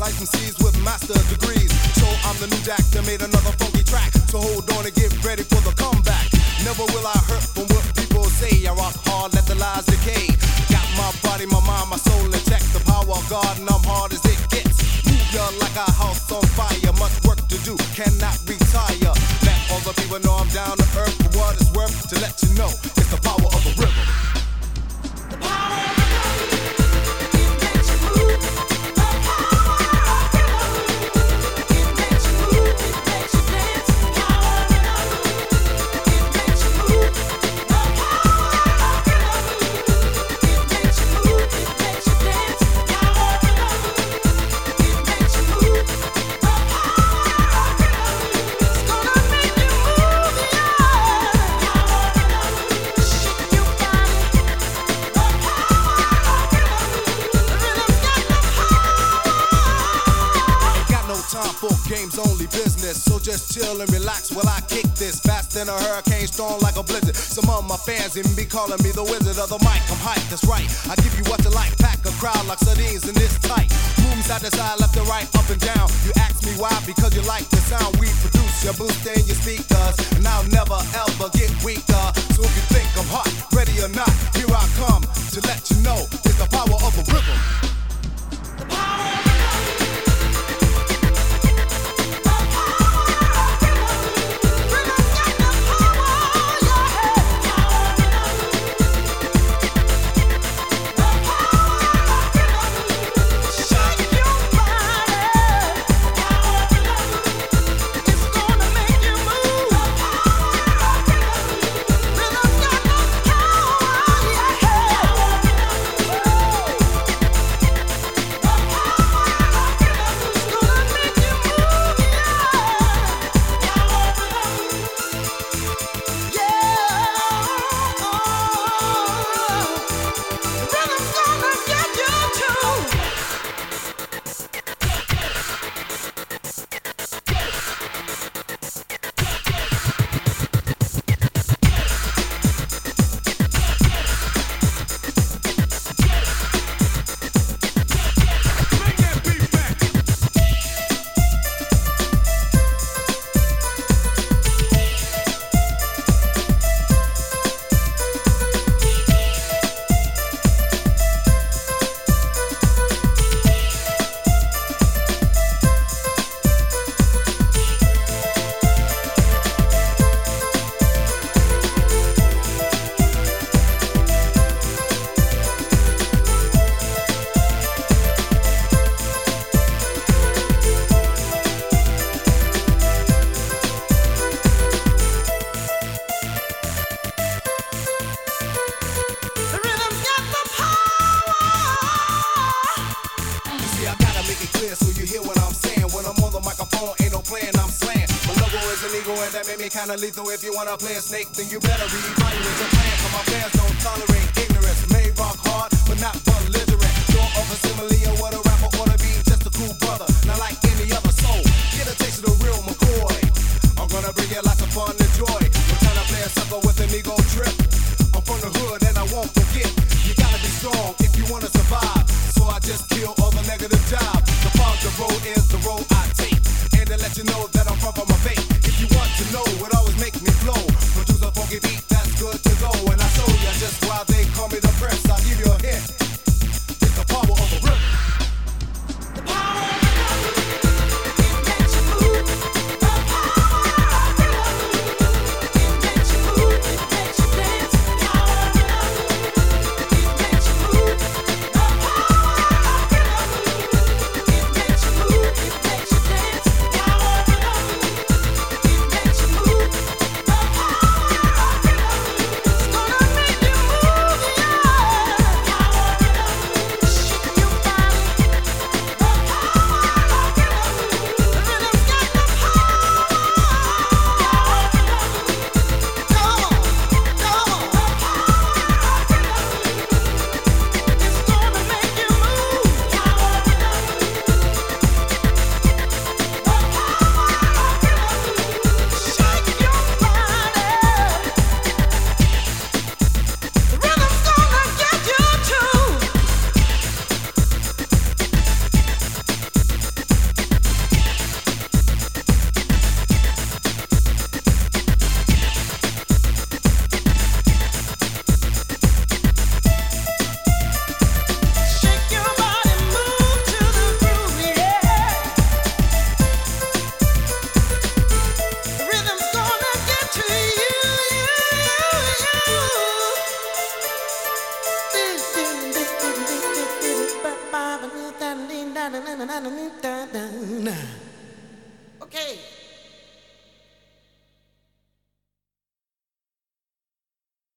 licensees with master degrees. So I'm the new jack that made another funky track. So hold on and get ready for the comeback. Never will I hurt from what people say. I rock hard, let the lies decay. Got my body, my mind, my soul intact. The power of God, and I'm hard as it gets. Move ya like a house on fire. Much work to do, cannot retire. Let all the people know I'm down to earth for what it's worth. To let you know, for games, only business. So just chill and relax while I kick this. Fast than a hurricane, strong like a blizzard. Some of my fans even be calling me the wizard of the mic. I'm hype, that's right. I give you what you like. Pack a crowd like sardines in this tight. Moving side to side, left and right, up and down. You ask me why? Because you like the sound we produce. Your boost in your speakers, and I'll never ever get weaker. So if you think I'm hot, ready or not, here I come to ego, and that made me kinda lethal. If you wanna play a snake, then you better reevaluate your plan. Cause my fans don't tolerate ignorance. May rock hard, but not belligerent. Don't offer simile or what a rapper ought to be. Just a cool brother, not like any other soul. Get a taste of the real McCoy. I'm gonna bring you lots of fun and joy. No time to play a sucker with an ego trip. I'm from the hood and I won't forget. You gotta be strong if you wanna survive. So I just kill all the negative jobs. The fog the road is the road I take. And to let you know that Okay.